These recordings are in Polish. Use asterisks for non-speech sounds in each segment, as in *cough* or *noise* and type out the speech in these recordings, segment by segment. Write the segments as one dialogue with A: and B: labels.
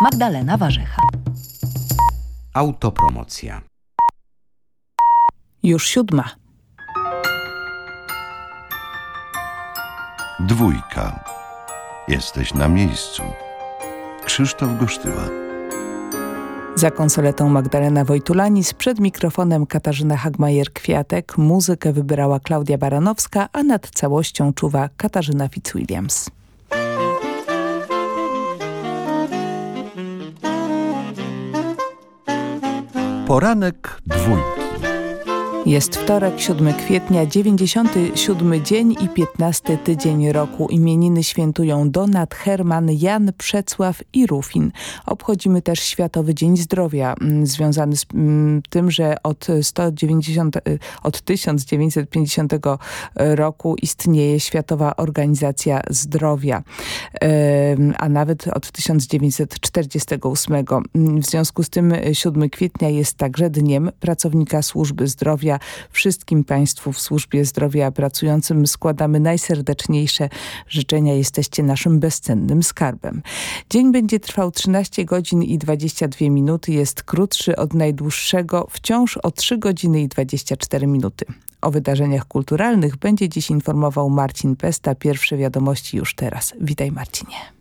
A: Magdalena Warzecha.
B: Autopromocja.
C: Już siódma.
D: Dwójka. Jesteś na miejscu. Krzysztof Gosztyła.
C: Za konsoletą Magdalena Wojtulanis, przed mikrofonem Katarzyna Hagmajer-Kwiatek, muzykę wybierała Klaudia Baranowska, a nad całością czuwa Katarzyna Fitzwilliams.
D: Poranek dwójki.
C: Jest wtorek, 7 kwietnia, 97 dzień i 15 tydzień roku. Imieniny świętują Donat, Herman, Jan, Przecław i Rufin. Obchodzimy też Światowy Dzień Zdrowia, mm, związany z mm, tym, że od, 190, y, od 1950 roku istnieje Światowa Organizacja Zdrowia, a nawet od 1948. W związku z tym 7 kwietnia jest także Dniem Pracownika Służby Zdrowia Wszystkim Państwu w służbie zdrowia pracującym składamy najserdeczniejsze życzenia. Jesteście naszym bezcennym skarbem. Dzień będzie trwał 13 godzin i 22 minuty. Jest krótszy od najdłuższego, wciąż o 3 godziny i 24 minuty. O wydarzeniach kulturalnych będzie dziś informował Marcin Pesta. Pierwsze wiadomości już teraz. Witaj Marcinie.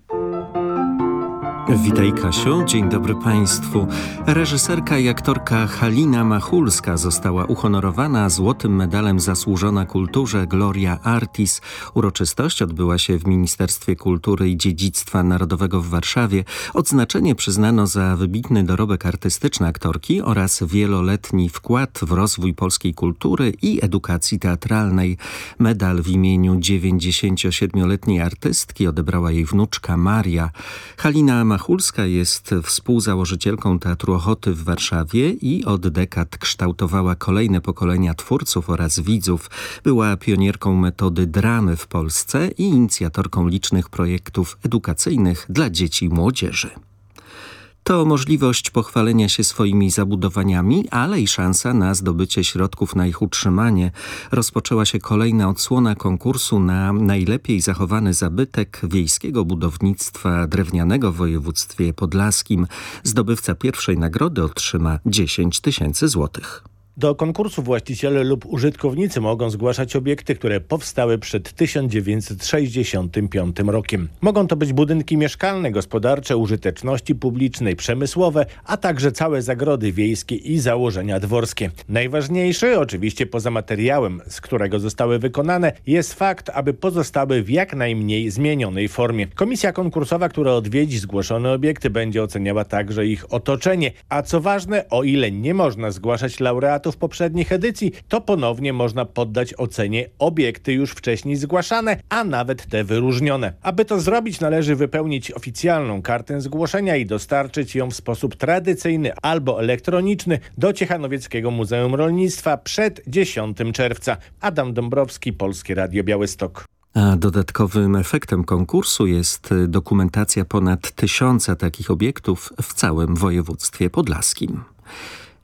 E: Witaj Kasiu, dzień dobry Państwu. Reżyserka i aktorka Halina Machulska została uhonorowana złotym medalem Zasłużona Kulturze Gloria Artis. Uroczystość odbyła się w Ministerstwie Kultury i Dziedzictwa Narodowego w Warszawie. Odznaczenie przyznano za wybitny dorobek artystyczny aktorki oraz wieloletni wkład w rozwój polskiej kultury i edukacji teatralnej. Medal w imieniu 97-letniej artystki odebrała jej wnuczka Maria. Halina Machulska Machulska jest współzałożycielką Teatru Ochoty w Warszawie i od dekad kształtowała kolejne pokolenia twórców oraz widzów. Była pionierką metody dramy w Polsce i inicjatorką licznych projektów edukacyjnych dla dzieci i młodzieży. To możliwość pochwalenia się swoimi zabudowaniami, ale i szansa na zdobycie środków na ich utrzymanie. Rozpoczęła się kolejna odsłona konkursu na najlepiej zachowany zabytek wiejskiego budownictwa drewnianego w województwie podlaskim. Zdobywca pierwszej nagrody otrzyma 10 tysięcy złotych.
F: Do konkursu właściciele lub użytkownicy mogą zgłaszać obiekty, które powstały przed 1965 rokiem. Mogą to być budynki mieszkalne, gospodarcze, użyteczności publicznej, przemysłowe, a także całe zagrody wiejskie i założenia dworskie. Najważniejszy, oczywiście poza materiałem, z którego zostały wykonane, jest fakt, aby pozostały w jak najmniej zmienionej formie. Komisja konkursowa, która odwiedzi zgłoszone obiekty, będzie oceniała także ich otoczenie. A co ważne, o ile nie można zgłaszać laureatów, laureatów poprzednich edycji, to ponownie można poddać ocenie obiekty już wcześniej zgłaszane, a nawet te wyróżnione. Aby to zrobić należy wypełnić oficjalną kartę zgłoszenia i dostarczyć ją w sposób tradycyjny albo elektroniczny do Ciechanowieckiego Muzeum Rolnictwa przed 10 czerwca. Adam Dąbrowski, Polskie Radio Białystok.
E: A dodatkowym efektem konkursu jest dokumentacja ponad tysiąca takich obiektów w całym województwie podlaskim.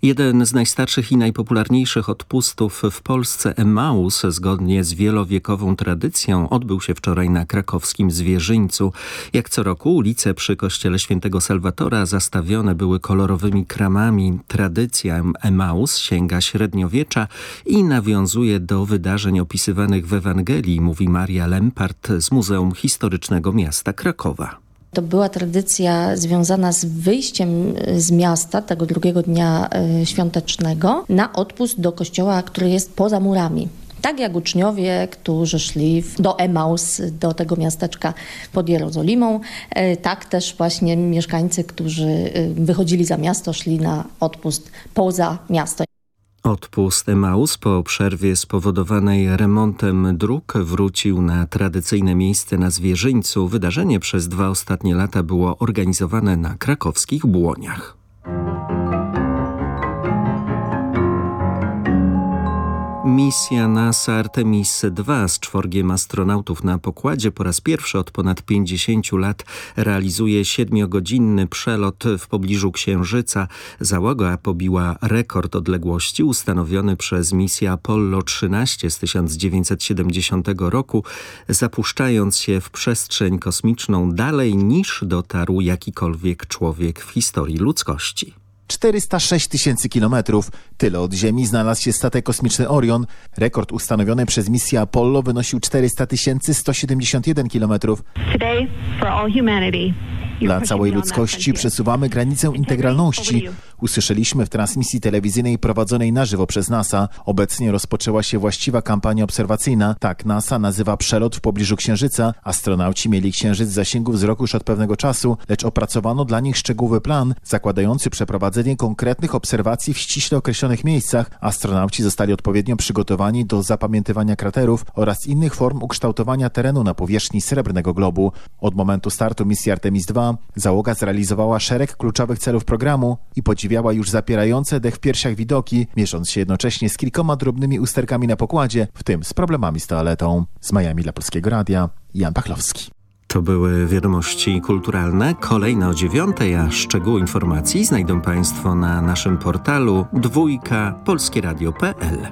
E: Jeden z najstarszych i najpopularniejszych odpustów w Polsce Emaus, zgodnie z wielowiekową tradycją, odbył się wczoraj na krakowskim Zwierzyńcu. Jak co roku ulice przy kościele świętego Salwatora zastawione były kolorowymi kramami. Tradycja Emaus sięga średniowiecza i nawiązuje do wydarzeń opisywanych w Ewangelii, mówi Maria Lempart z Muzeum Historycznego Miasta Krakowa.
G: To była tradycja związana z wyjściem z miasta tego drugiego dnia e, świątecznego na odpust do kościoła, który jest poza murami. Tak jak uczniowie, którzy szli do Emaus, do tego miasteczka pod Jerozolimą, e, tak też właśnie mieszkańcy, którzy wychodzili za miasto, szli na odpust poza miasto.
E: Odpust Emaus po przerwie spowodowanej remontem dróg wrócił na tradycyjne miejsce na Zwierzyńcu. Wydarzenie przez dwa ostatnie lata było organizowane na krakowskich Błoniach. Misja NASA Artemis II z czworgiem astronautów na pokładzie po raz pierwszy od ponad 50 lat realizuje siedmiogodzinny przelot w pobliżu Księżyca. Załoga pobiła rekord odległości ustanowiony przez misję Apollo 13 z 1970 roku, zapuszczając się w przestrzeń kosmiczną dalej niż dotarł jakikolwiek człowiek w historii ludzkości.
A: 406 tysięcy kilometrów. Tyle od Ziemi znalazł się statek kosmiczny Orion. Rekord ustanowiony przez misję Apollo wynosił 400 171 kilometrów. Dla całej ludzkości przesuwamy granicę integralności. Usłyszeliśmy w transmisji telewizyjnej prowadzonej na żywo przez NASA. Obecnie rozpoczęła się właściwa kampania obserwacyjna. Tak NASA nazywa przelot w pobliżu Księżyca. Astronauci mieli Księżyc w zasięgu wzroku już od pewnego czasu, lecz opracowano dla nich szczegółowy plan zakładający przeprowadzenie konkretnych obserwacji w ściśle określonych miejscach. Astronauci zostali odpowiednio przygotowani do zapamiętywania kraterów oraz innych form ukształtowania terenu na powierzchni Srebrnego Globu. Od momentu startu misji Artemis II załoga zrealizowała szereg kluczowych celów programu i podziwiała już zapierające dech w piersiach widoki, mierząc się jednocześnie z kilkoma drobnymi usterkami na pokładzie, w tym z problemami z toaletą. Z Miami dla Polskiego Radia, Jan Pachlowski.
E: To były wiadomości kulturalne. Kolejne o dziewiątej, a szczegóły informacji znajdą Państwo na naszym portalu dwójka polskieradio.pl.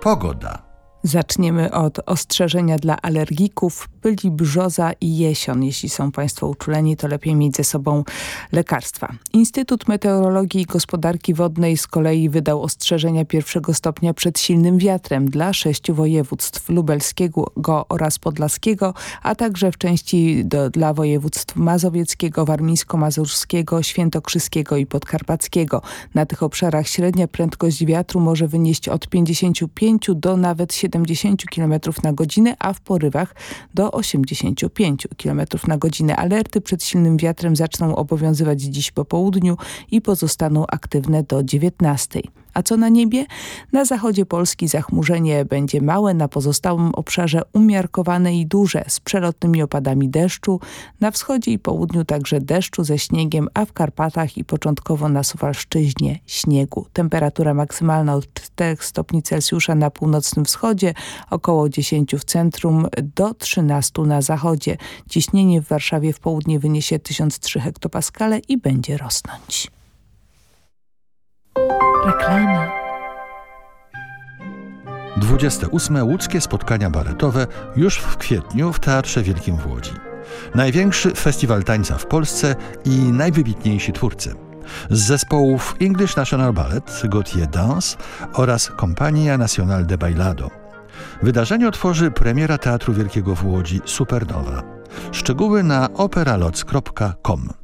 D: Pogoda.
C: Zaczniemy od ostrzeżenia dla alergików, pyli, brzoza i jesion. Jeśli są Państwo uczuleni, to lepiej mieć ze sobą lekarstwa. Instytut Meteorologii i Gospodarki Wodnej z kolei wydał ostrzeżenia pierwszego stopnia przed silnym wiatrem dla sześciu województw lubelskiego oraz podlaskiego, a także w części do, dla województw mazowieckiego, warmińsko-mazurskiego, świętokrzyskiego i podkarpackiego. Na tych obszarach średnia prędkość wiatru może wynieść od 55 do nawet 70 70 km na godzinę, a w porywach do 85 km na godzinę. Alerty przed silnym wiatrem zaczną obowiązywać dziś po południu i pozostaną aktywne do 19. A co na niebie? Na zachodzie Polski zachmurzenie będzie małe, na pozostałym obszarze umiarkowane i duże, z przelotnymi opadami deszczu. Na wschodzie i południu także deszczu ze śniegiem, a w Karpatach i początkowo na Suwalszczyźnie śniegu. Temperatura maksymalna od 4 stopni Celsjusza na północnym wschodzie, około 10 w centrum, do 13 na zachodzie. Ciśnienie w Warszawie w południe wyniesie 1003 hektopaskale i będzie rosnąć.
B: Reklama.
D: 28. Łódzkie spotkania baletowe już w kwietniu w Teatrze Wielkim w Łodzi. Największy festiwal tańca w Polsce i najwybitniejsi twórcy. Z zespołów English National Ballet, Gautier Dance oraz Compagnia Nacional de Bailado. Wydarzenie otworzy premiera Teatru Wielkiego w Łodzi Supernowa. Szczegóły na operaloc.com.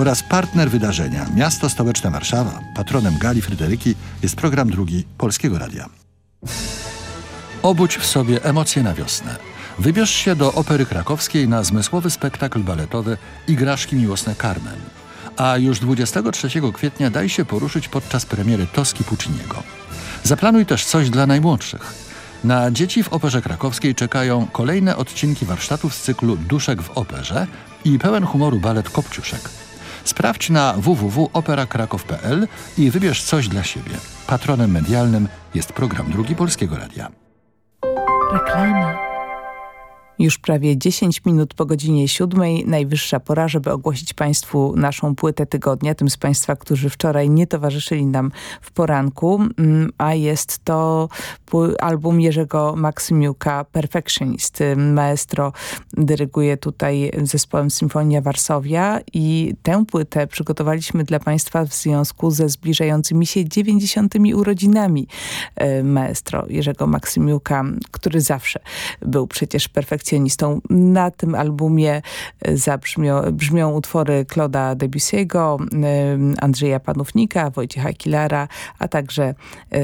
D: oraz partner wydarzenia Miasto Stołeczne Warszawa. Patronem Gali Fryderyki jest program drugi Polskiego Radia. Obudź w sobie emocje na wiosnę. Wybierz się do Opery Krakowskiej na zmysłowy spektakl baletowy Igraszki miłosne Carmen. A już 23 kwietnia daj się poruszyć podczas premiery Toski Pucciniego. Zaplanuj też coś dla najmłodszych. Na dzieci w Operze Krakowskiej czekają kolejne odcinki warsztatów z cyklu Duszek w Operze i pełen humoru balet Kopciuszek. Sprawdź na www.operakrakow.pl i wybierz coś dla siebie. Patronem medialnym jest program Drugi Polskiego Radia.
B: Reklama.
C: Już prawie 10 minut po godzinie 7. Najwyższa pora, żeby ogłosić Państwu naszą płytę tygodnia. Tym z Państwa, którzy wczoraj nie towarzyszyli nam w poranku. Mm, a jest to album Jerzego Maksymiuka Perfectionist. Maestro dyryguje tutaj zespołem Symfonia Warszawia i tę płytę przygotowaliśmy dla Państwa w związku ze zbliżającymi się 90. urodzinami e, maestro Jerzego Maksymiuka, który zawsze był przecież perfekcjonistą. Na tym albumie e, zabrzmią, brzmią utwory Claude'a Debussy'ego, e, Andrzeja Panównika, Wojciecha Kilara, a także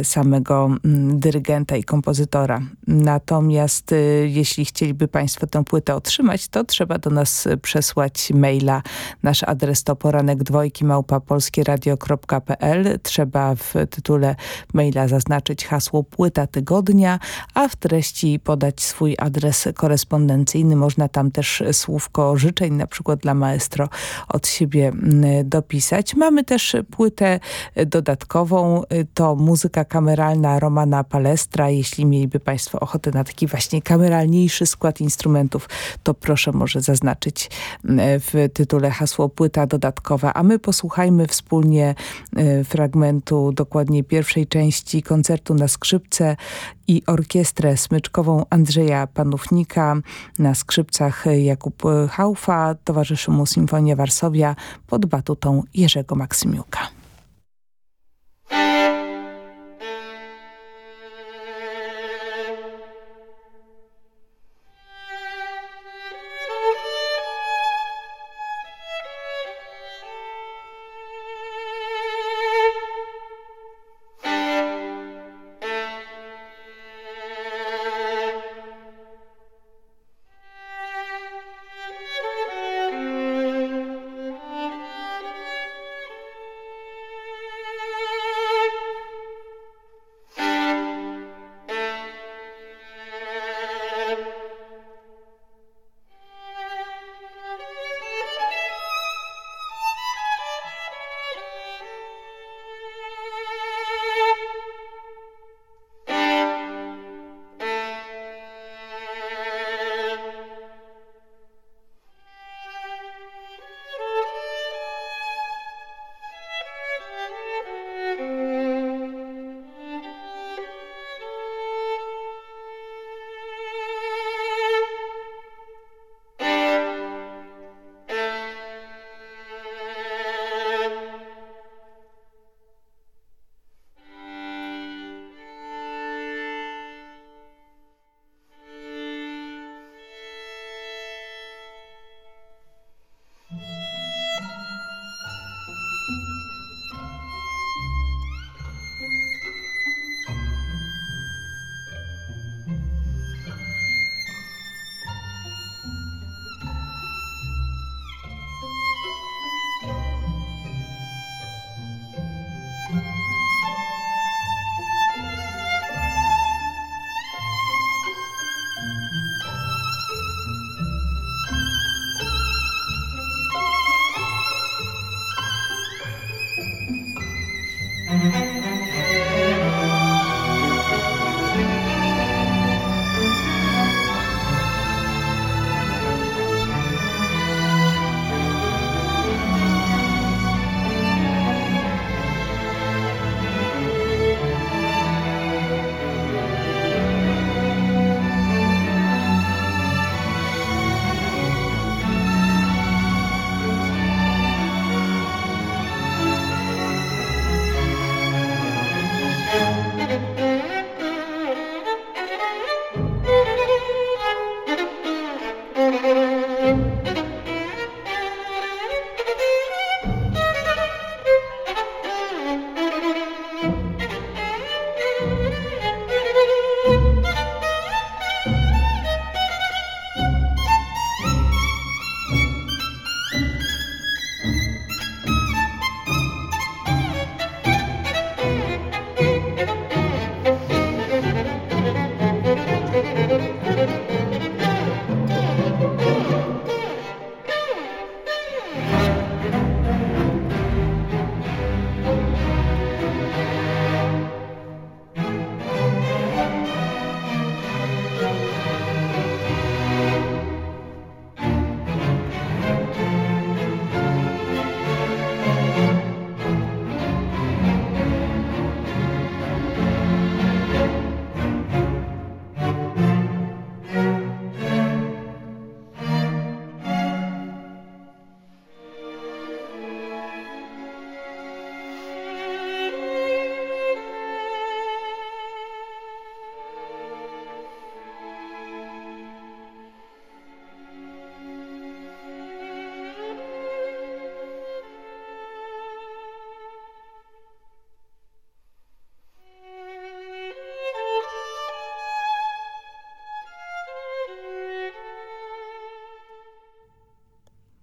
C: samego dyrygenta i kompozytora. Natomiast jeśli chcieliby Państwo tę płytę otrzymać, to trzeba do nas przesłać maila. Nasz adres to poranek dwojki małpa polskieradio.pl. Trzeba w tytule maila zaznaczyć hasło płyta tygodnia, a w treści podać swój adres korespondencyjny. Można tam też słówko życzeń, na przykład dla maestro od siebie mm, dopisać. Mamy też płytę dodatkową. To muzyka kameralna Romana Palestra. Jeśli mieliby Państwo ochotę na taki właśnie kameralniejszy skład instrumentów, to proszę może zaznaczyć mm, w tytule hasło płyta dodatkowa. A my posłuchajmy wspólnie y, fragmentu, dokładnie pierwszej części koncertu na skrzypce i orkiestrę smyczkową Andrzeja Panównika. Na skrzypcach Jakub Haufa, towarzyszy mu Symfonia Warszawia pod batutą Jerzego Maksymiuka.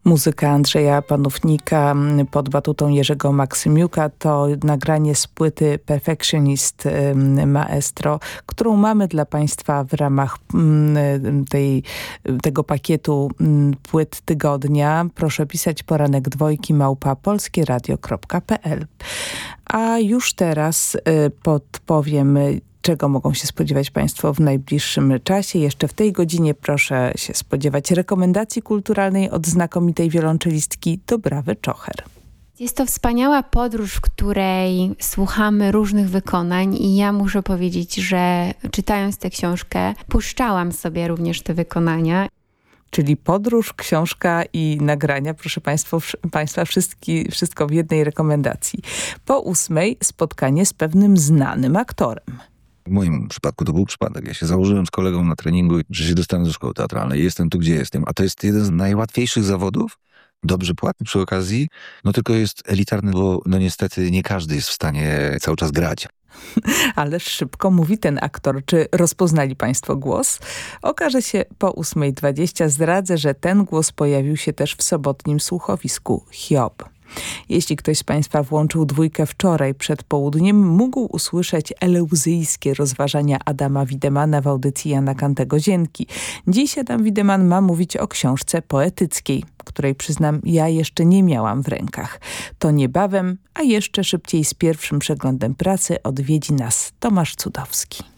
C: Muzyka Andrzeja Panównika pod batutą Jerzego Maksymiuka to nagranie z płyty Perfectionist Maestro, którą mamy dla Państwa w ramach tej, tego pakietu płyt tygodnia. Proszę pisać poranek dwojki małpa polskieradio.pl A już teraz y, podpowiem czego mogą się spodziewać Państwo w najbliższym czasie. Jeszcze w tej godzinie proszę się spodziewać rekomendacji kulturalnej od znakomitej wiolonczelistki Dobrawy Czocher.
H: Jest to wspaniała podróż, w której słuchamy różnych wykonań i ja muszę powiedzieć, że czytając tę książkę puszczałam sobie również te wykonania
C: czyli podróż, książka i nagrania. Proszę Państwa, państwa wszystki, wszystko w jednej rekomendacji. Po ósmej spotkanie z pewnym znanym aktorem.
I: W moim przypadku to był przypadek. Ja się założyłem z kolegą na treningu, że się dostanę do szkoły teatralnej. Jestem tu, gdzie jestem. A to jest jeden z najłatwiejszych zawodów, dobrze płatny przy okazji, no tylko jest elitarny, bo no niestety nie każdy jest w stanie cały czas grać. *laughs*
C: Ale szybko mówi ten aktor. Czy rozpoznali Państwo głos? Okaże się po 8.20. Zdradzę, że ten głos pojawił się też w sobotnim słuchowisku Hiob. Jeśli ktoś z Państwa włączył dwójkę wczoraj przed południem, mógł usłyszeć eleuzyjskie rozważania Adama Widemana w audycji Jana Kantego Zienki. Dziś Adam Wideman ma mówić o książce poetyckiej, której przyznam ja jeszcze nie miałam w rękach. To niebawem, a jeszcze szybciej z pierwszym przeglądem pracy odwiedzi nas Tomasz Cudowski.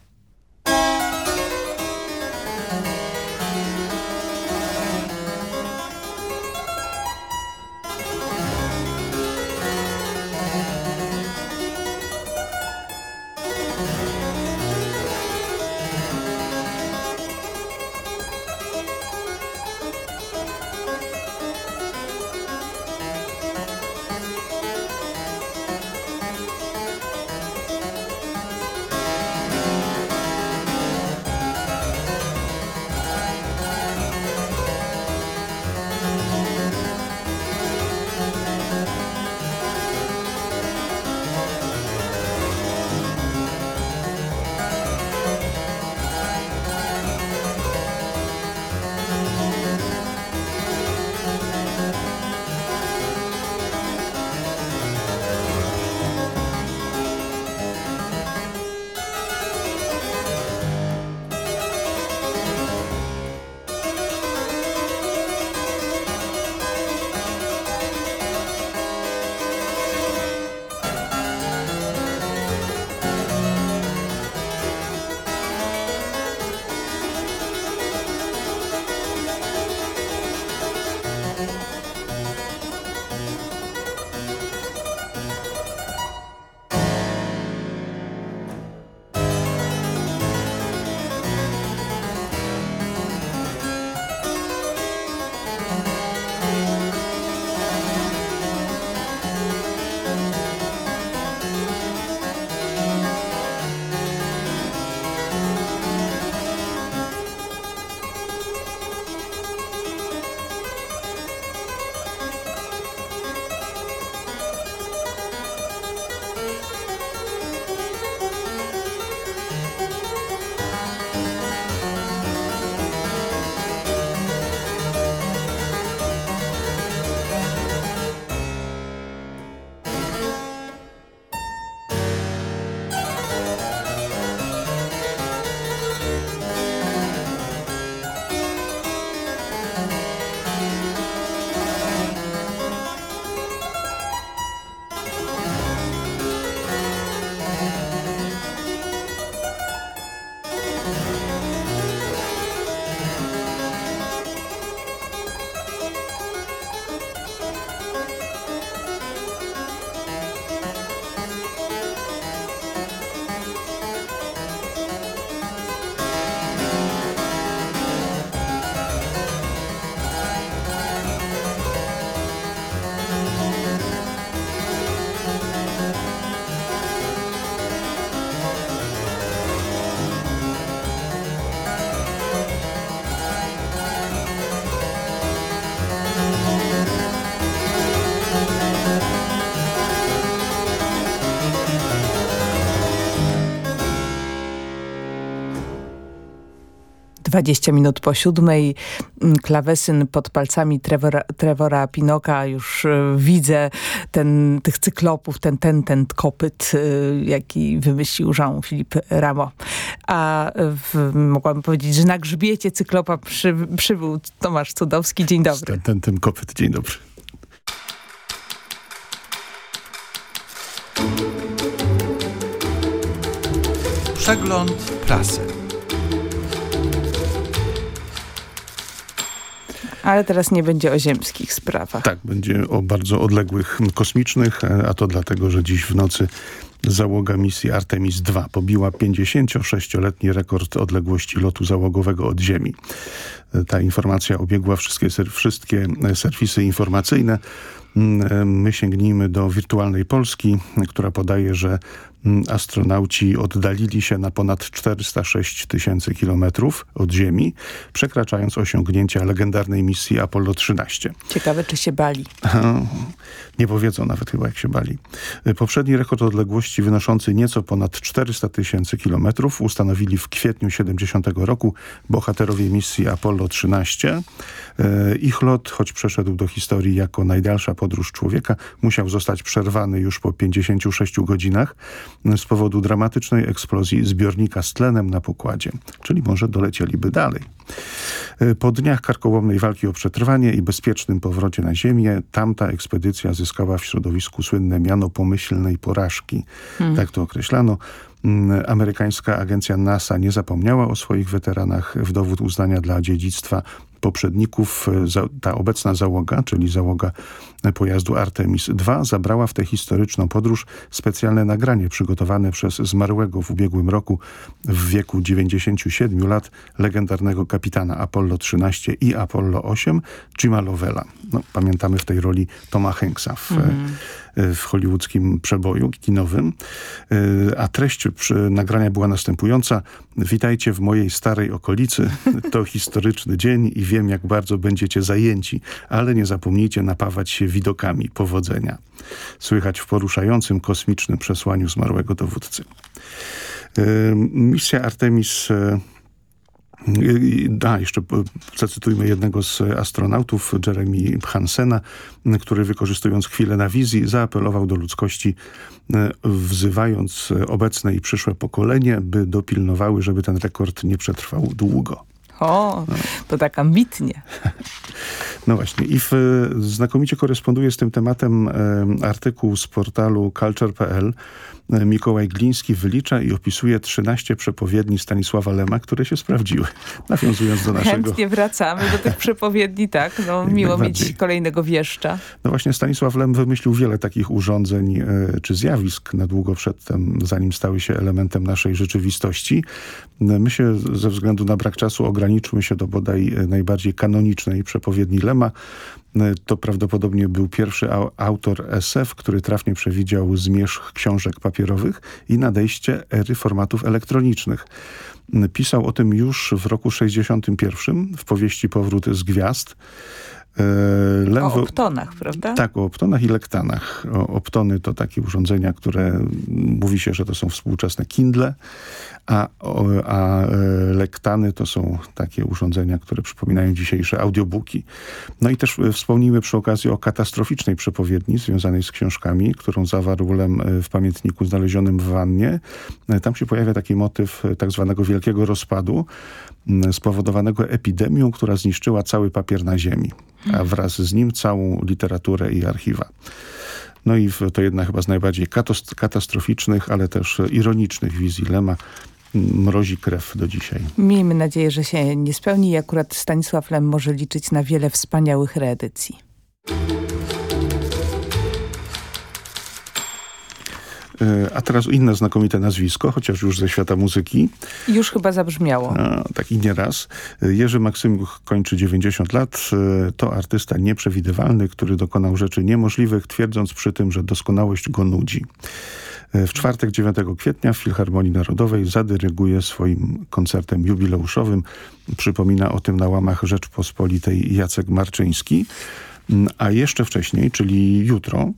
C: 20 minut po siódmej. Mm, klawesyn pod palcami Trevora, Trevora Pinoka. Już y, widzę ten, tych cyklopów, ten, ten, ten kopyt, y, jaki wymyślił Jean-Philippe Rameau. A w, mogłabym powiedzieć, że na grzbiecie cyklopa przy, przybył Tomasz Cudowski. Dzień dobry.
J: Ten, ten, ten kopyt. Dzień dobry.
D: Przegląd prasy.
C: Ale teraz nie będzie o ziemskich sprawach.
J: Tak, będzie o bardzo odległych kosmicznych, a to dlatego, że dziś w nocy załoga misji Artemis II pobiła 56-letni rekord odległości lotu załogowego od Ziemi. Ta informacja obiegła wszystkie, wszystkie serwisy informacyjne. My sięgnijmy do wirtualnej Polski, która podaje, że astronauci oddalili się na ponad 406 tysięcy kilometrów od Ziemi, przekraczając osiągnięcia legendarnej misji Apollo 13.
C: Ciekawe, czy się bali.
J: Nie powiedzą nawet chyba, jak się bali. Poprzedni rekord odległości wynoszący nieco ponad 400 tysięcy kilometrów ustanowili w kwietniu 70 roku bohaterowie misji Apollo 13. E, ich lot, choć przeszedł do historii jako najdalsza podróż człowieka, musiał zostać przerwany już po 56 godzinach z powodu dramatycznej eksplozji zbiornika z tlenem na pokładzie, czyli może dolecieliby dalej. E, po dniach karkołomnej walki o przetrwanie i bezpiecznym powrocie na Ziemię, tamta ekspedycja zyskała w środowisku słynne miano pomyślnej porażki. Hmm. Tak to określano. Mm, amerykańska agencja NASA nie zapomniała o swoich weteranach w dowód uznania dla dziedzictwa poprzedników e, ta obecna załoga, czyli załoga pojazdu Artemis II, zabrała w tę historyczną podróż specjalne nagranie przygotowane przez zmarłego w ubiegłym roku w wieku 97 lat legendarnego kapitana Apollo 13 i Apollo 8 Jima Lovella. No, pamiętamy w tej roli Toma Hanksa w, mm w hollywoodzkim przeboju kinowym. E, a treść nagrania była następująca. Witajcie w mojej starej okolicy. *laughs* To historyczny dzień i wiem, jak bardzo będziecie zajęci, ale nie zapomnijcie napawać się widokami powodzenia. Słychać w poruszającym kosmicznym przesłaniu zmarłego dowódcy. Misja Artemis e, da, jeszcze zacytujmy jednego z astronautów, Jeremy Hansena, który wykorzystując chwilę na wizji zaapelował do ludzkości, e, wzywając obecne i przyszłe pokolenie, by dopilnowały, żeby ten rekord nie przetrwał długo.
C: O, to tak ambitnie.
J: No właśnie i w, znakomicie koresponduje z tym tematem e, artykuł z portalu culture.pl. E, Mikołaj Gliński wylicza i opisuje 13 przepowiedni Stanisława Lema, które się sprawdziły. *laughs* Nawiązując do naszego...
C: Chętnie wracamy do tych przepowiedni, tak. No, *laughs* miło mieć kolejnego wieszcza.
J: No właśnie Stanisław Lem wymyślił wiele takich urządzeń e, czy zjawisk na długo przedtem, zanim stały się elementem naszej rzeczywistości. My się ze względu na brak czasu ograniczmy się do bodaj najbardziej kanonicznej przepowiedni Lema. To prawdopodobnie był pierwszy autor SF, który trafnie przewidział zmierzch książek papierowych i nadejście ery formatów elektronicznych. Pisał o tym już w roku 61 w powieści Powrót z Gwiazd.
C: E, o optonach, prawda?
J: Tak, o optonach i lektanach. O, optony to takie urządzenia, które mówi się, że to są współczesne Kindle, a, a e, lektany to są takie urządzenia, które przypominają dzisiejsze audiobooki. No i też e, wspomnijmy przy okazji o katastroficznej przepowiedni związanej z książkami, którą zawarł Lem w pamiętniku znalezionym w wannie. Tam się pojawia taki motyw tak zwanego wielkiego rozpadu, spowodowanego epidemią, która zniszczyła cały papier na ziemi a wraz z nim całą literaturę i archiwa. No i to jedna chyba z najbardziej katastroficznych, ale też ironicznych wizji Lema mrozi krew do dzisiaj.
C: Miejmy nadzieję, że się nie spełni i akurat Stanisław Lem może liczyć na wiele wspaniałych reedycji.
J: E, a teraz inne znakomite nazwisko, chociaż już ze świata muzyki.
C: Już chyba zabrzmiało.
J: Tak i nieraz. E, Jerzy Maksymuch kończy 90 lat. E, to artysta nieprzewidywalny, który dokonał rzeczy niemożliwych, twierdząc przy tym, że doskonałość go nudzi. W czwartek 9 kwietnia w Filharmonii Narodowej zadyryguje swoim koncertem jubileuszowym. Przypomina o tym na łamach Rzeczpospolitej Jacek Marczyński. Mm, a jeszcze wcześniej, czyli jutro,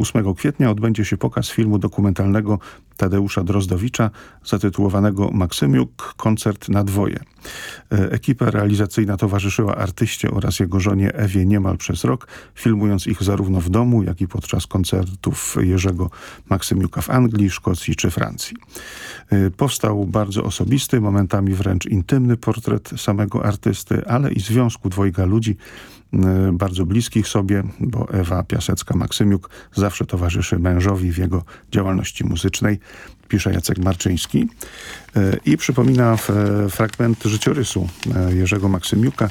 J: 8 kwietnia, odbędzie się pokaz filmu dokumentalnego Tadeusza Drozdowicza zatytułowanego Maksymiuk koncert na dwoje. E, ekipa realizacyjna towarzyszyła artyście oraz jego żonie Ewie niemal przez rok, filmując ich zarówno w domu, jak i podczas koncertów Jerzego Maksymiuka w Anglii, Szkocji czy Francji. E, powstał bardzo osobisty, momentami wręcz intymny portret samego artysty, ale i związku dwojga ludzi, e, bardzo bliskich sobie, bo Ewa Piasecka-Maksymiuk zawsze towarzyszy mężowi w jego działalności muzycznej pisze Jacek Marczyński e, i przypomina fragment życiorysu e, Jerzego Maksymiuka.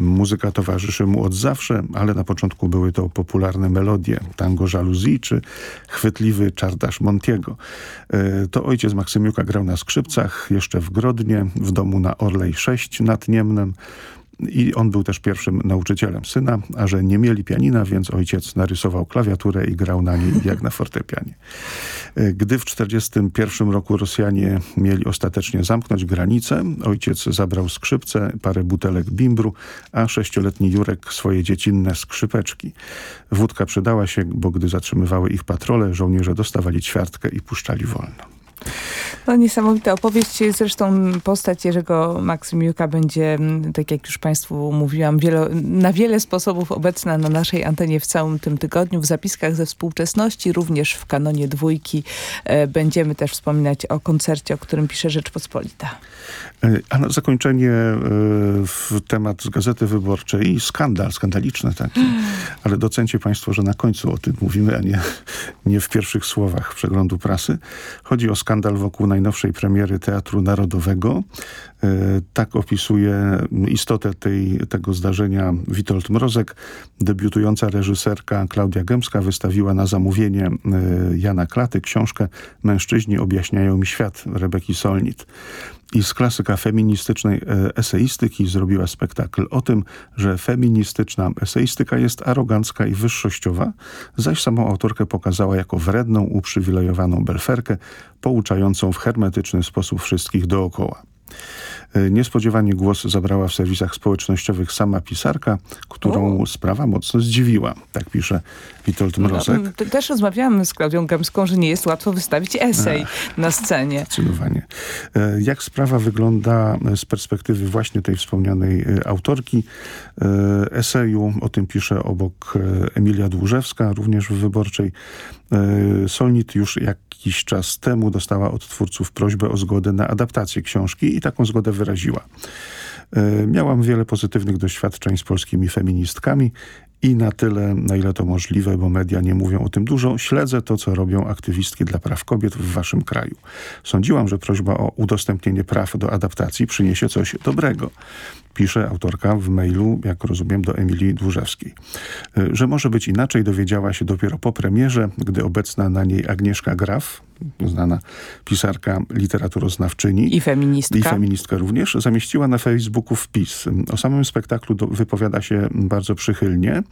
J: Muzyka towarzyszy mu od zawsze, ale na początku były to popularne melodie tango żaluzji czy chwytliwy czardasz Montiego. E, to ojciec Maksymiuka grał na skrzypcach jeszcze w Grodnie, w domu na Orlej 6 nad Niemnem. I on był też pierwszym nauczycielem syna, a że nie mieli pianina, więc ojciec narysował klawiaturę i grał na niej jak na fortepianie. Gdy w 1941 roku Rosjanie mieli ostatecznie zamknąć granicę, ojciec zabrał skrzypce, parę butelek bimbru, a sześcioletni Jurek swoje dziecinne skrzypeczki. Wódka przydała się, bo gdy zatrzymywały ich patrole, żołnierze dostawali ćwiartkę i puszczali wolno.
C: No niesamowita opowieść. Zresztą postać Jerzego Maksymiuka będzie, mm, tak jak już Państwu mówiłam, wielo, na wiele sposobów obecna na naszej antenie w całym tym tygodniu. W zapiskach ze współczesności, również w kanonie dwójki e, będziemy też wspominać o koncercie, o którym pisze Rzeczpospolita.
J: E, a na zakończenie e, w temat z Gazety Wyborczej skandal, skandaliczny taki. Ale docencie Państwo, że na końcu o tym mówimy, a nie, nie w pierwszych słowach przeglądu prasy. Chodzi o skandal wokół najnowszej premiery Teatru Narodowego. E, tak opisuje istotę tej, tego zdarzenia Witold Mrozek. Debiutująca reżyserka Klaudia Gębska wystawiła na zamówienie Jana Klaty książkę Mężczyźni objaśniają mi świat Rebeki Solnit i z klasyka feministycznej e, eseistyki zrobiła spektakl o tym, że feministyczna eseistyka jest arogancka i wyższościowa, zaś samą autorkę pokazała jako wredną, uprzywilejowaną belferkę, pouczającą w hermetyczny sposób wszystkich dookoła. E, niespodziewanie głos zabrała w serwisach społecznościowych sama pisarka, którą o. sprawa mocno zdziwiła. Tak pisze Witold no, Mrozek.
C: No, też rozmawiałam z Klaudią Gębską, że nie jest łatwo wystawić esej Ach, na scenie.
J: Zdecydowanie. E, jak sprawa wygląda z perspektywy właśnie tej wspomnianej e, autorki eseju, o tym pisze obok Emilia Dłużewska, również w Wyborczej. Solnit już jakiś czas temu dostała od twórców prośbę o zgodę na adaptację książki i taką zgodę wyraziła. E, miałam wiele pozytywnych doświadczeń z polskimi feministkami i na tyle, na ile to możliwe, bo media nie mówią o tym dużo, śledzę to, co robią aktywistki dla praw kobiet w waszym kraju. Sądziłam, że prośba o udostępnienie praw do adaptacji przyniesie coś dobrego pisze autorka w mailu, jak rozumiem, do Emilii Dłużewskiej. E, że może być inaczej dowiedziała się dopiero po premierze, gdy obecna na niej Agnieszka Graf, znana pisarka, literaturoznawczyni
C: i feministka.
J: i feministka również, zamieściła na Facebooku wpis. O samym spektaklu do, wypowiada się bardzo przychylnie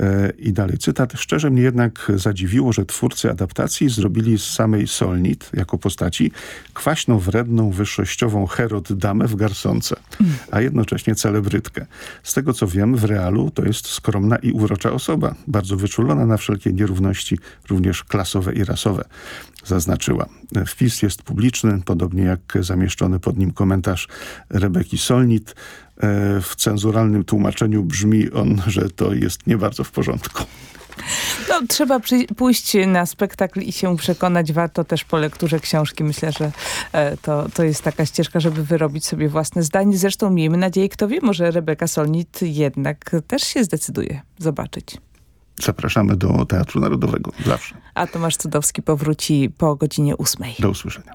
J: e, i dalej cytat. Szczerze mnie jednak zadziwiło, że twórcy adaptacji zrobili z samej Solnit jako postaci kwaśną, wredną, wyższościową Herod damę w garsonce, a jednocześnie celebrytkę. Z tego co wiem, w realu to jest skromna i urocza osoba, bardzo wyczulona na wszelkie nierówności, również klasowe i rasowe zaznaczyła. Wpis jest publiczny, podobnie jak zamieszczony pod nim komentarz Rebeki Solnit. E, w cenzuralnym tłumaczeniu brzmi on, że to jest nie bardzo w porządku.
C: No, trzeba pójść na spektakl i się przekonać. Warto też po lekturze książki. Myślę, że e, to, to jest taka ścieżka, żeby wyrobić sobie własne zdanie. Zresztą miejmy nadzieję, kto wie, może Rebeka Solnit jednak też się zdecyduje zobaczyć.
J: Zapraszamy do Teatru Narodowego zawsze.
C: A Tomasz Cudowski powróci po godzinie ósmej.
J: Do usłyszenia.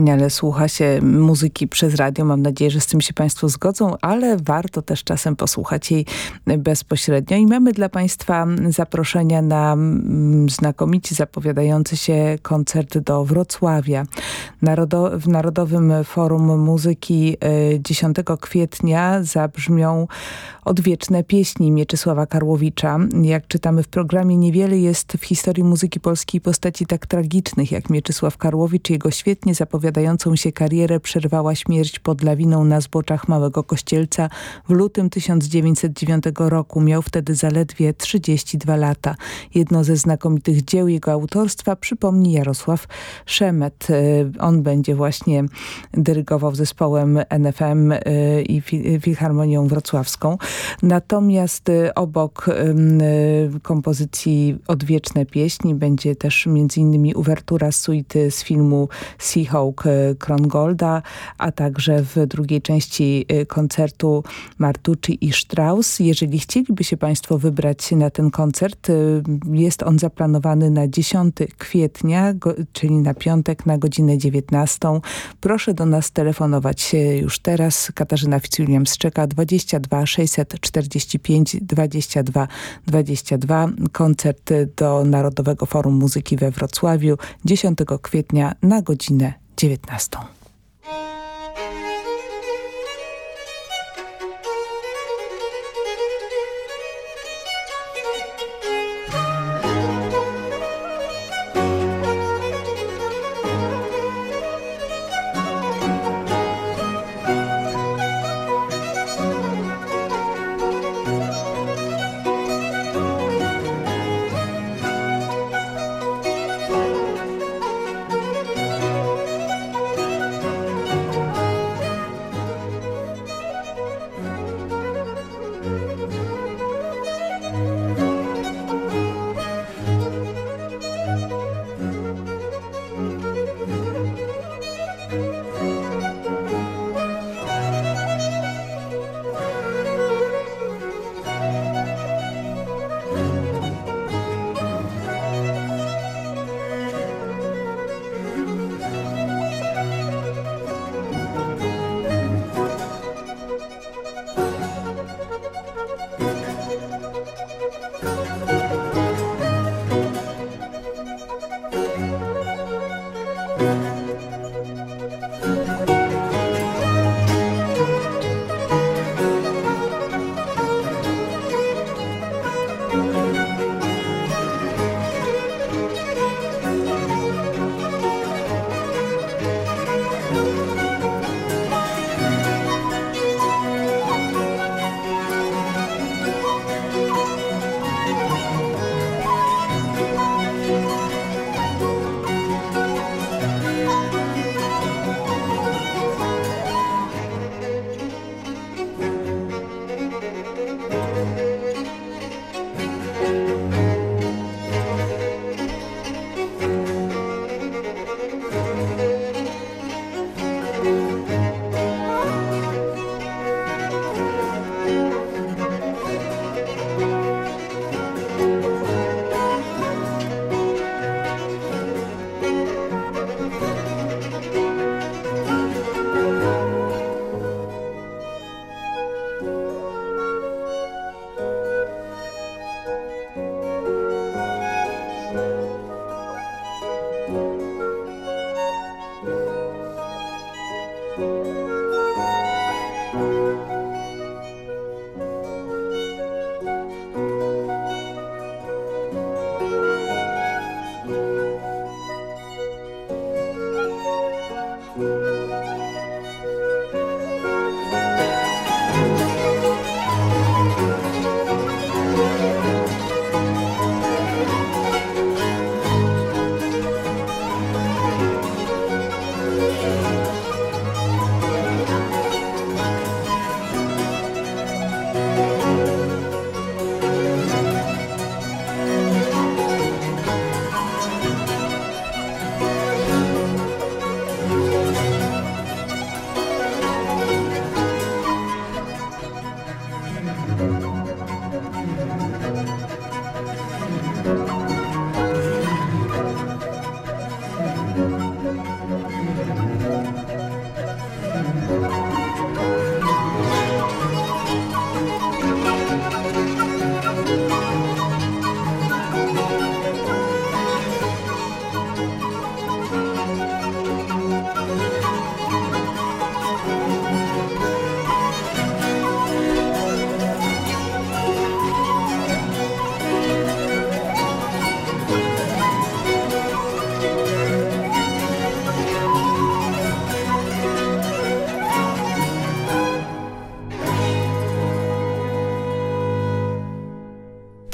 C: Wspaniale słucha się muzyki przez radio. Mam nadzieję, że z tym się Państwo zgodzą, ale warto też czasem posłuchać jej bezpośrednio. I mamy dla Państwa zaproszenia na mm, znakomicie zapowiadający się koncert do Wrocławia. Narodo w Narodowym Forum Muzyki 10 e, kwietnia zabrzmią odwieczne pieśni Mieczysława Karłowicza. Jak czytamy w programie, niewiele jest w historii muzyki polskiej postaci tak tragicznych jak Mieczysław Karłowicz. Jego świetnie zapowiadającą się karierę przerwała śmierć pod lawiną na zboczach Małego Kościelca w lutym 1909 roku. Miał wtedy zaledwie 32 lata. Jedno ze znakomitych dzieł jego autorstwa przypomni Jarosław Szemet. E, on będzie właśnie dyrygował zespołem NFM e, i Filharmonią Wrocławską. Natomiast y, obok kompozycji Odwieczne pieśni będzie też m.in. uwertura suity z filmu Seahawk y, Krongolda, a także w drugiej części koncertu Martucci i Strauss. Jeżeli chcieliby się Państwo wybrać na ten koncert, jest on zaplanowany na 10 kwietnia, czyli na piątek na godzinę 19. Proszę do nas telefonować już teraz. Katarzyna Fitzwilliams czeka 22 600 645 22 22. Koncert do Narodowego Forum Muzyki we Wrocławiu 10 kwietnia na godzinę 19.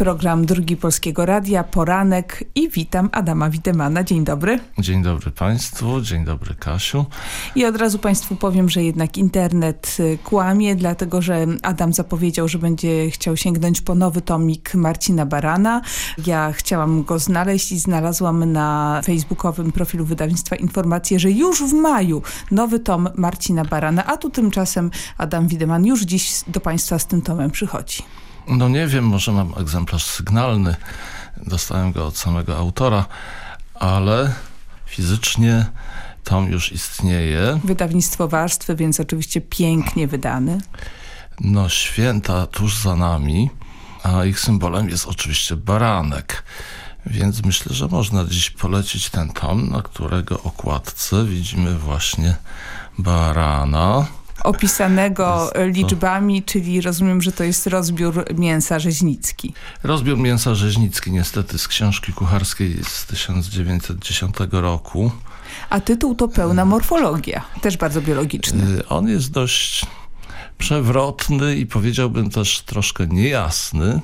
C: program Drugi Polskiego Radia, poranek i witam Adama Witemana. Dzień dobry.
K: Dzień dobry Państwu, dzień dobry Kasiu.
C: I od razu Państwu powiem, że jednak internet y, kłamie, dlatego że Adam zapowiedział, że będzie chciał sięgnąć po nowy tomik Marcina Barana. Ja chciałam go znaleźć i znalazłam na facebookowym profilu wydawnictwa informację, że już w maju nowy tom Marcina Barana, a tu tymczasem Adam Wideman już dziś do Państwa z tym tomem przychodzi.
K: No nie wiem, może mam egzemplarz sygnalny. Dostałem go od samego autora, ale fizycznie tom już istnieje.
C: Wydawnictwo Warstwy, więc oczywiście pięknie wydany.
K: No święta tuż za nami, a ich symbolem jest oczywiście baranek. Więc myślę, że można dziś polecić ten tom, na którego okładce widzimy właśnie barana
C: opisanego liczbami, czyli rozumiem, że to jest rozbiór mięsa rzeźnicki.
K: Rozbiór mięsa rzeźnicki, niestety z książki kucharskiej z 1910 roku.
C: A tytuł to Pełna morfologia, też bardzo biologiczny.
K: Y, on jest dość przewrotny i powiedziałbym też troszkę niejasny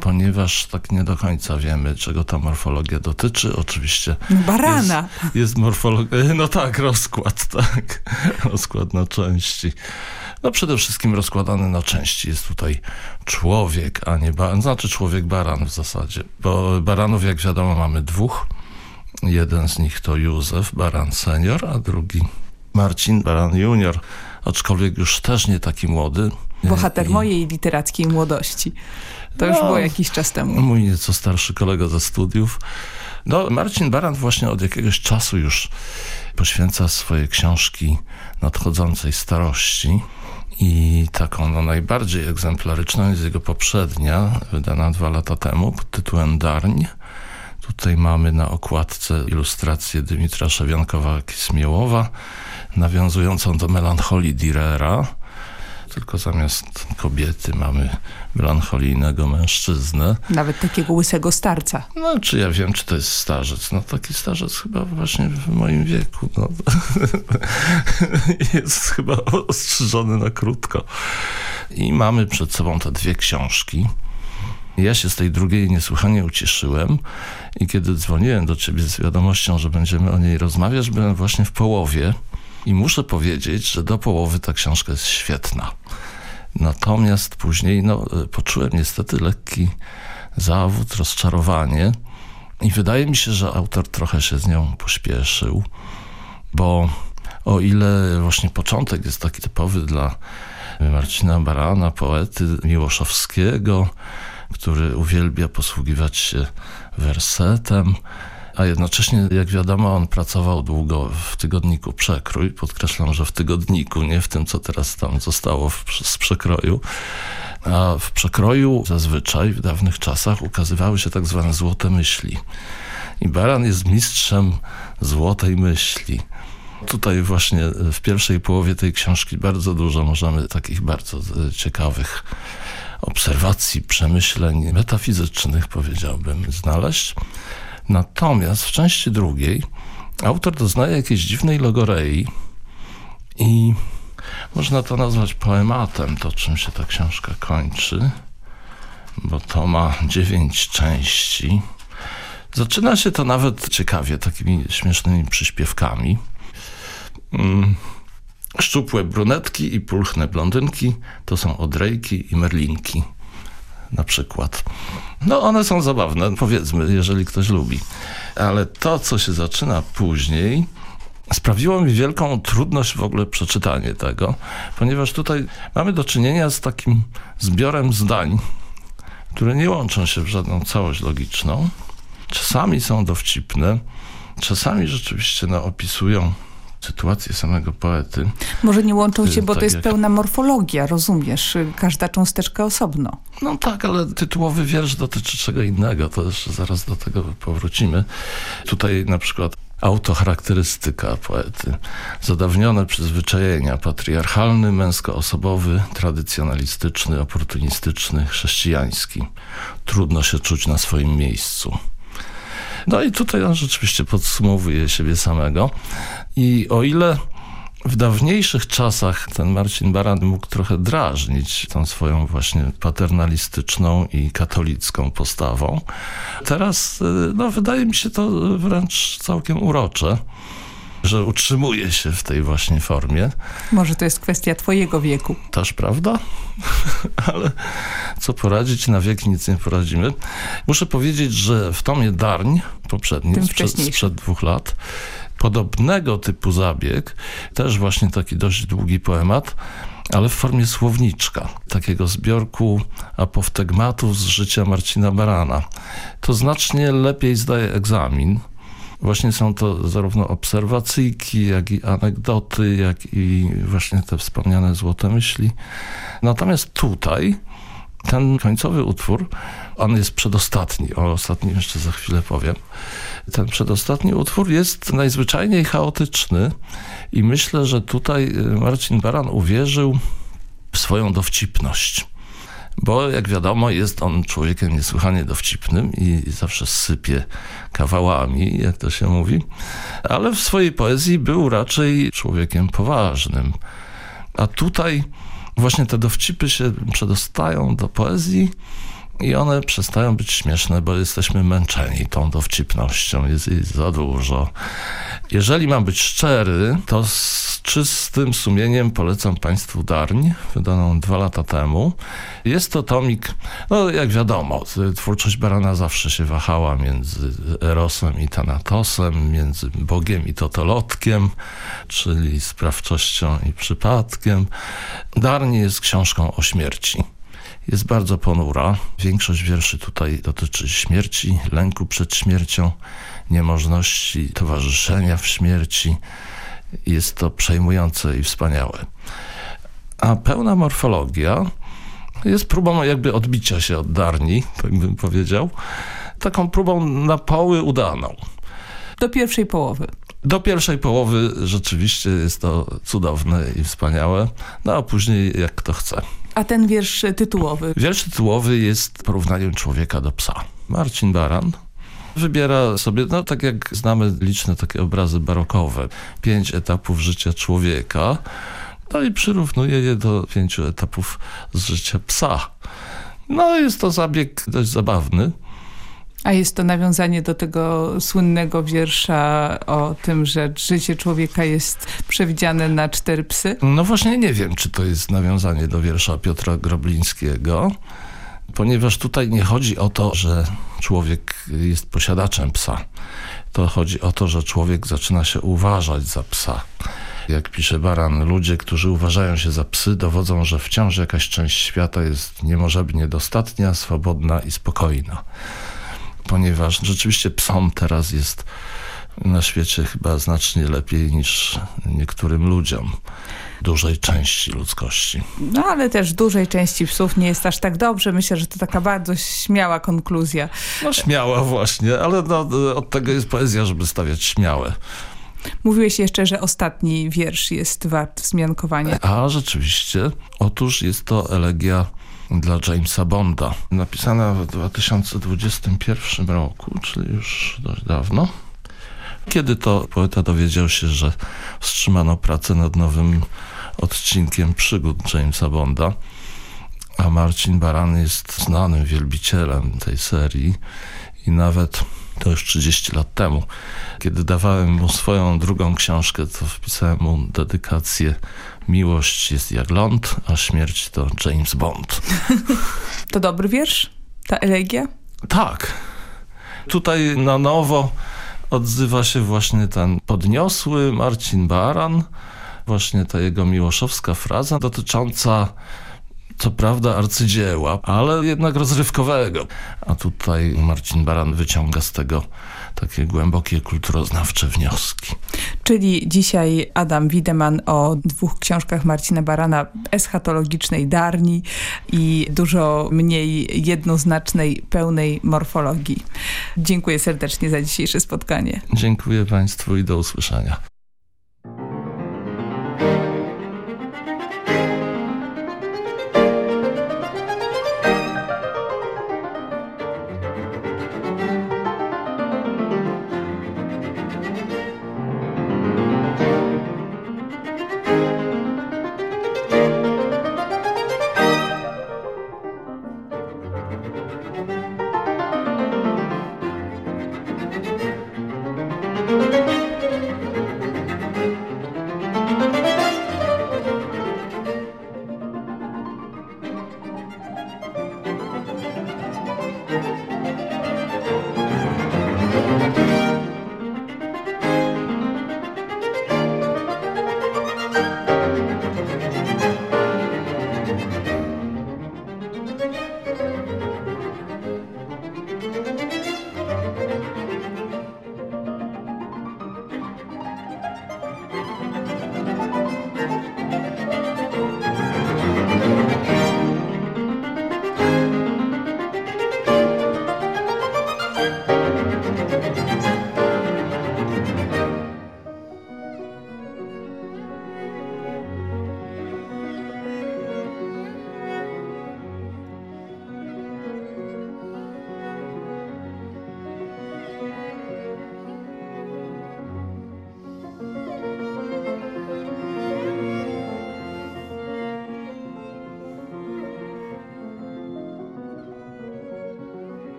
K: ponieważ tak nie do końca wiemy, czego ta morfologia dotyczy. Oczywiście
C: Barana.
K: Jest, jest morfologia, no tak, rozkład, tak, *laughs* rozkład na części. No przede wszystkim rozkładany na części jest tutaj człowiek, a nie baran, znaczy człowiek baran w zasadzie, bo baranów jak wiadomo mamy dwóch. Jeden z nich to Józef Baran senior, a drugi Marcin Baran junior, aczkolwiek już też nie taki młody.
C: Bohater I... mojej literackiej młodości. To no, już było jakiś czas temu.
K: Mój nieco starszy kolega ze studiów. No, Marcin Baran właśnie od jakiegoś czasu już poświęca swoje książki nadchodzącej starości. I taką no, najbardziej egzemplaryczną jest jego poprzednia, wydana dwa lata temu pod tytułem Darń. Tutaj mamy na okładce ilustrację Dymitra Szewiankowa-Kismiełowa, nawiązującą do melancholii Direra tylko zamiast kobiety mamy melancholijnego mężczyznę.
C: Nawet takiego łysego starca.
K: No, czy ja wiem, czy to jest starzec? No, taki starzec chyba właśnie w moim wieku. No. *laughs* jest chyba ostrzyżony na krótko. I mamy przed sobą te dwie książki. Ja się z tej drugiej niesłychanie ucieszyłem i kiedy dzwoniłem do ciebie z wiadomością, że będziemy o niej rozmawiać, byłem właśnie w połowie i muszę powiedzieć, że do połowy ta książka jest świetna. Natomiast później no, poczułem niestety lekki zawód, rozczarowanie i wydaje mi się, że autor trochę się z nią pośpieszył, bo o ile właśnie początek jest taki typowy dla Marcina Barana, poety Miłoszowskiego, który uwielbia posługiwać się wersetem, a jednocześnie, jak wiadomo, on pracował długo w tygodniku Przekrój. Podkreślam, że w tygodniku, nie w tym, co teraz tam zostało w, z Przekroju. A w Przekroju zazwyczaj w dawnych czasach ukazywały się tak zwane złote myśli. I Baran jest mistrzem złotej myśli. Tutaj właśnie w pierwszej połowie tej książki bardzo dużo możemy takich bardzo ciekawych obserwacji, przemyśleń metafizycznych, powiedziałbym, znaleźć. Natomiast w części drugiej autor doznaje jakiejś dziwnej logorei i można to nazwać poematem, to czym się ta książka kończy, bo to ma dziewięć części. Zaczyna się to nawet ciekawie, takimi śmiesznymi przyśpiewkami. Mm. Szczupłe brunetki i pulchne blondynki to są odrejki i merlinki na przykład. No one są zabawne, powiedzmy, jeżeli ktoś lubi. Ale to, co się zaczyna później, sprawiło mi wielką trudność w ogóle przeczytanie tego, ponieważ tutaj mamy do czynienia z takim zbiorem zdań, które nie łączą się w żadną całość logiczną. Czasami są dowcipne, czasami rzeczywiście no, opisują sytuację samego poety.
C: Może nie łączą się, bo tak to jest jak... pełna morfologia, rozumiesz? Każda cząsteczka osobno.
K: No tak, ale tytułowy wiersz dotyczy czego innego, to jeszcze zaraz do tego powrócimy. Tutaj na przykład autocharakterystyka poety. Zadawnione przyzwyczajenia, patriarchalny, męskoosobowy, tradycjonalistyczny, oportunistyczny, chrześcijański. Trudno się czuć na swoim miejscu. No i tutaj on rzeczywiście podsumowuje siebie samego. I o ile W dawniejszych czasach ten Marcin Baran mógł trochę drażnić tą swoją właśnie paternalistyczną i katolicką postawą. Teraz y, no, wydaje mi się to wręcz całkiem urocze że utrzymuje się w tej właśnie formie.
C: Może to jest kwestia twojego wieku.
K: Też prawda, *laughs* ale co poradzić, na wiek nic nie poradzimy. Muszę powiedzieć, że w tomie Darń, poprzedni, sprzed, sprzed dwóch lat, podobnego typu zabieg, też właśnie taki dość długi poemat, ale w formie słowniczka, takiego zbiorku apoftegmatów z życia Marcina Barana. To znacznie lepiej zdaje egzamin, Właśnie są to zarówno obserwacyjki, jak i anegdoty, jak i właśnie te wspomniane złote myśli. Natomiast tutaj ten końcowy utwór, on jest przedostatni, o ostatnim jeszcze za chwilę powiem. Ten przedostatni utwór jest najzwyczajniej chaotyczny i myślę, że tutaj Marcin Baran uwierzył w swoją dowcipność bo jak wiadomo jest on człowiekiem niesłychanie dowcipnym i zawsze sypie kawałami, jak to się mówi, ale w swojej poezji był raczej człowiekiem poważnym. A tutaj właśnie te dowcipy się przedostają do poezji i one przestają być śmieszne, bo jesteśmy męczeni tą dowcipnością, jest jej za dużo. Jeżeli mam być szczery, to z czystym sumieniem polecam Państwu Darń, wydaną dwa lata temu. Jest to tomik, no jak wiadomo, twórczość Barana zawsze się wahała między Erosem i Tanatosem, między Bogiem i Totolotkiem, czyli sprawczością i przypadkiem. Darń jest książką o śmierci jest bardzo ponura. Większość wierszy tutaj dotyczy śmierci, lęku przed śmiercią, niemożności towarzyszenia w śmierci. Jest to przejmujące i wspaniałe. A pełna morfologia jest próbą jakby odbicia się od Darni, tak bym powiedział. Taką próbą na poły udaną.
C: Do pierwszej połowy.
K: Do pierwszej połowy rzeczywiście jest to cudowne i wspaniałe, no a później jak kto chce.
C: A ten wiersz tytułowy?
K: Wiersz tytułowy jest porównaniem człowieka do psa. Marcin Baran wybiera sobie, no tak jak znamy liczne takie obrazy barokowe, pięć etapów życia człowieka, no i przyrównuje je do pięciu etapów z życia psa. No jest to zabieg dość zabawny.
C: A jest to nawiązanie do tego słynnego wiersza o tym, że życie człowieka jest przewidziane na cztery psy?
K: No właśnie nie wiem, czy to jest nawiązanie do wiersza Piotra Groblińskiego, ponieważ tutaj nie chodzi o to, że człowiek jest posiadaczem psa. To chodzi o to, że człowiek zaczyna się uważać za psa. Jak pisze Baran, ludzie, którzy uważają się za psy, dowodzą, że wciąż jakaś część świata jest niemożebnie dostatnia, swobodna i spokojna ponieważ rzeczywiście psom teraz jest na świecie chyba znacznie lepiej niż niektórym ludziom dużej części ludzkości.
C: No ale też dużej części psów nie jest aż tak dobrze. Myślę, że to taka bardzo śmiała konkluzja.
K: No śmiała właśnie, ale no, od tego jest poezja, żeby stawiać śmiałe.
C: Mówiłeś jeszcze, że ostatni wiersz jest wart wzmiankowania.
K: A rzeczywiście. Otóż jest to elegia dla Jamesa Bonda. Napisana w 2021 roku, czyli już dość dawno. Kiedy to poeta dowiedział się, że wstrzymano pracę nad nowym odcinkiem przygód Jamesa Bonda, a Marcin Baran jest znanym wielbicielem tej serii i nawet to już 30 lat temu, kiedy dawałem mu swoją drugą książkę, to wpisałem mu dedykację Miłość jest jak ląd, a śmierć to James Bond. *laughs*
C: To dobry wiersz? Ta elegia?
K: Tak. Tutaj na nowo odzywa się właśnie ten podniosły Marcin Baran, właśnie ta jego miłoszowska fraza dotycząca co prawda arcydzieła, ale jednak rozrywkowego. A tutaj Marcin Baran wyciąga z tego takie głębokie kulturoznawcze wnioski.
C: Czyli dzisiaj Adam Wideman o dwóch książkach Marcina Barana, eschatologicznej Darni i dużo mniej jednoznacznej, pełnej morfologii. Dziękuję serdecznie za dzisiejsze spotkanie.
K: Dziękuję Państwu i do usłyszenia.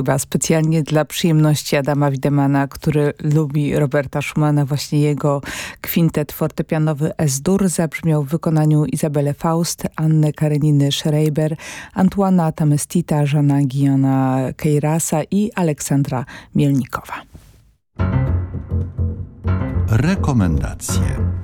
C: Chyba specjalnie dla przyjemności Adama Widemana, który lubi Roberta Schumana. Właśnie jego kwintet fortepianowy S-dur zabrzmiał w wykonaniu Izabele Faust, Anny Kareniny Schreiber, Antuana Tamestita, Żana Guillona Keirasa i Aleksandra Mielnikowa.
D: Rekomendacje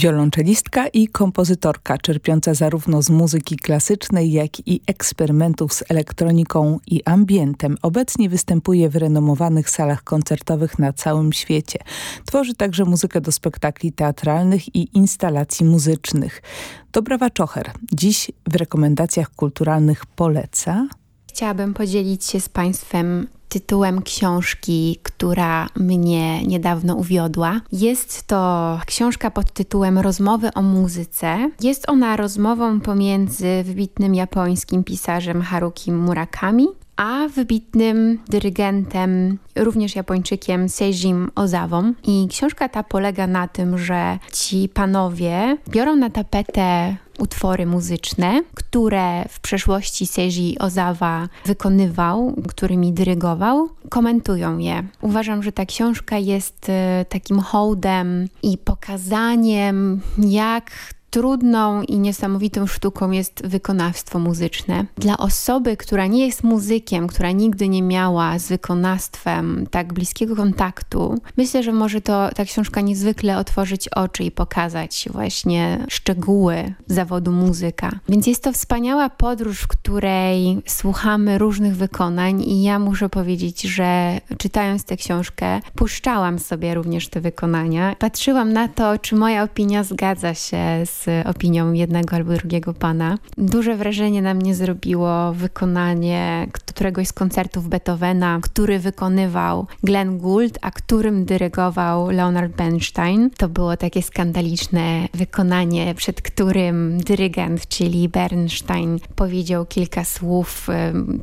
C: wiolonczelistka i kompozytorka, czerpiąca zarówno z muzyki klasycznej, jak i eksperymentów z elektroniką i ambientem. Obecnie występuje w renomowanych salach koncertowych na całym świecie. Tworzy także muzykę do spektakli teatralnych i instalacji muzycznych. Dobrawa Czocher dziś w rekomendacjach kulturalnych poleca
H: Chciałabym podzielić się z Państwem tytułem książki, która mnie niedawno uwiodła. Jest to książka pod tytułem Rozmowy o muzyce. Jest ona rozmową pomiędzy wybitnym japońskim pisarzem Haruki Murakami a wybitnym dyrygentem, również Japończykiem Seijim Ozawą. I książka ta polega na tym, że ci panowie biorą na tapetę utwory muzyczne, które w przeszłości Seiji Ozawa wykonywał, którymi dyrygował, komentują je. Uważam, że ta książka jest e, takim hołdem i pokazaniem, jak trudną i niesamowitą sztuką jest wykonawstwo muzyczne. Dla osoby, która nie jest muzykiem, która nigdy nie miała z wykonawstwem tak bliskiego kontaktu, myślę, że może to ta książka niezwykle otworzyć oczy i pokazać właśnie szczegóły zawodu muzyka. Więc jest to wspaniała podróż, w której słuchamy różnych wykonań i ja muszę powiedzieć, że czytając tę książkę, puszczałam sobie również te wykonania. Patrzyłam na to, czy moja opinia zgadza się z z opinią jednego albo drugiego pana. Duże wrażenie na mnie zrobiło wykonanie, któregoś z koncertów Beethovena, który wykonywał Glenn Gould, a którym dyrygował Leonard Bernstein. To było takie skandaliczne wykonanie, przed którym dyrygent, czyli Bernstein, powiedział kilka słów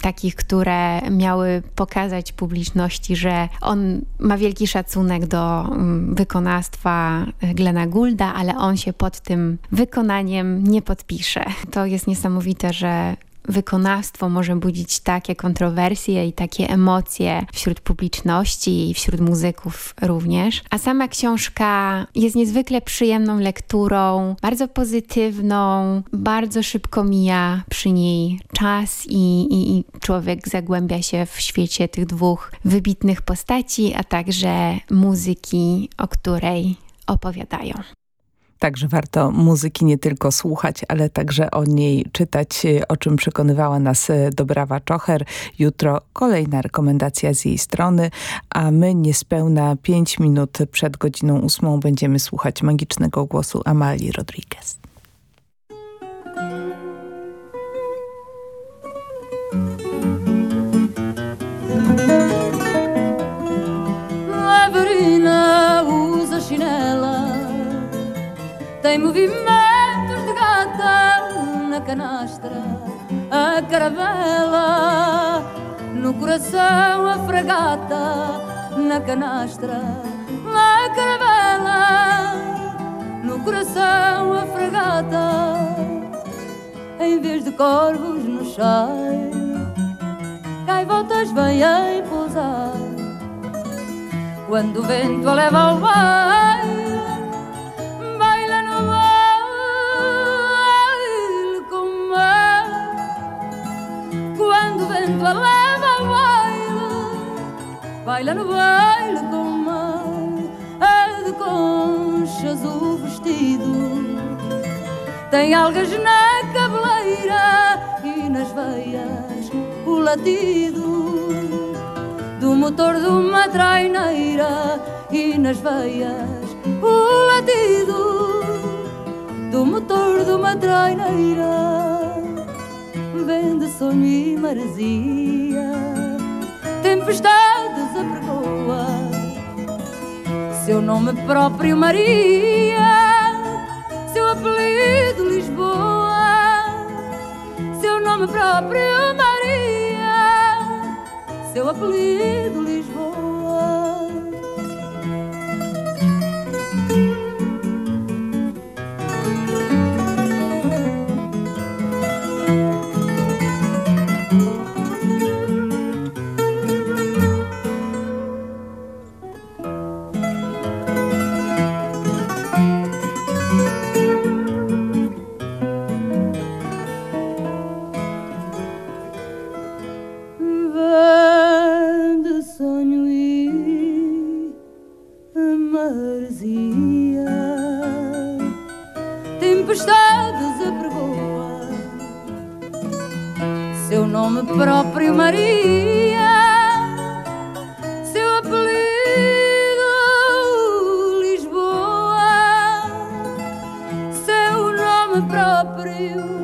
H: takich, które miały pokazać publiczności, że on ma wielki szacunek do wykonawstwa Glena Goulda, ale on się pod tym wykonaniem nie podpisze. To jest niesamowite, że wykonawstwo może budzić takie kontrowersje i takie emocje wśród publiczności i wśród muzyków również. A sama książka jest niezwykle przyjemną lekturą, bardzo pozytywną, bardzo szybko mija przy niej czas i, i, i człowiek zagłębia się w świecie tych dwóch wybitnych postaci, a także muzyki, o której opowiadają.
C: Także warto muzyki nie tylko słuchać, ale także o niej czytać, o czym przekonywała nas e, Dobrawa Czocher. Jutro kolejna rekomendacja z jej strony, a my niespełna 5 minut przed godziną ósmą będziemy słuchać magicznego głosu Amalii Rodriguez.
L: Tem movimentos de gata na canastra, a caravela no coração, a fragata na canastra, a caravela no coração, a fragata, em vez de corvos no chai, voltas vêm a pousar. Quando o vento a leva ao baile baila no baile com mar, é de conchas o vestido, tem algas na cabeleira e nas veias o latido. Do motor de uma traineira e nas veias o latido. Do motor de uma traineira vende sonho e maresia, tempestades seu nome próprio Maria, seu apelido Lisboa, seu nome próprio Maria, seu apelido Lisboa.
C: Eu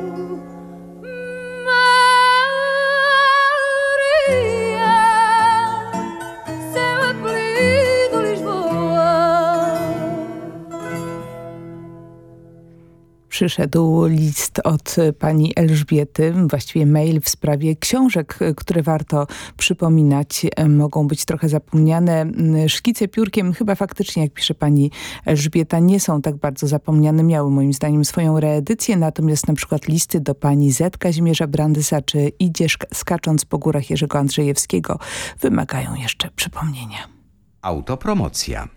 C: przyszedł list od pani Elżbiety, właściwie mail w sprawie książek, które warto przypominać. Mogą być trochę zapomniane. Szkice piórkiem chyba faktycznie, jak pisze pani Elżbieta, nie są tak bardzo zapomniane. Miały moim zdaniem swoją reedycję, natomiast na przykład listy do pani Z. Kazimierza Brandysa czy Idziesz skacząc po górach Jerzego Andrzejewskiego wymagają jeszcze przypomnienia.
M: Autopromocja.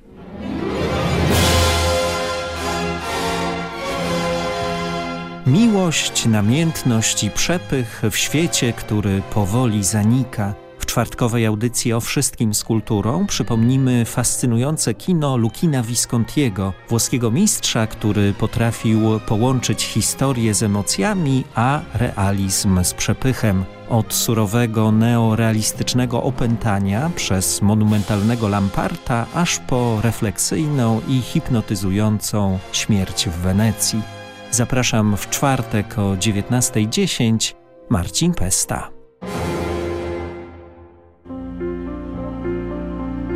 E: Miłość, namiętność i przepych w świecie, który powoli zanika. W czwartkowej audycji o wszystkim z kulturą przypomnimy fascynujące kino Lukina Viscontiego, włoskiego mistrza, który potrafił połączyć historię z emocjami, a realizm z przepychem. Od surowego neorealistycznego opętania przez monumentalnego Lamparta aż po refleksyjną i hipnotyzującą śmierć w Wenecji. Zapraszam w czwartek o 19.10. Marcin Pesta.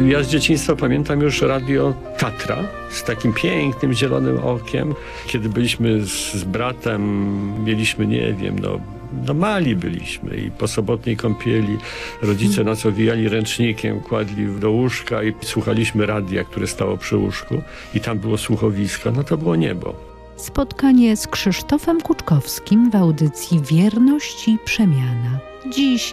N: Ja z dzieciństwa pamiętam już radio Tatra z takim pięknym zielonym okiem. Kiedy byliśmy z, z bratem, mieliśmy, nie wiem, no no mali byliśmy i po sobotniej kąpieli rodzice mhm. nas owijali ręcznikiem, kładli do łóżka i słuchaliśmy radia, które stało przy łóżku i tam było słuchowisko, no to było niebo.
O: Spotkanie z Krzysztofem Kuczkowskim w audycji Wierność i Przemiana. Dziś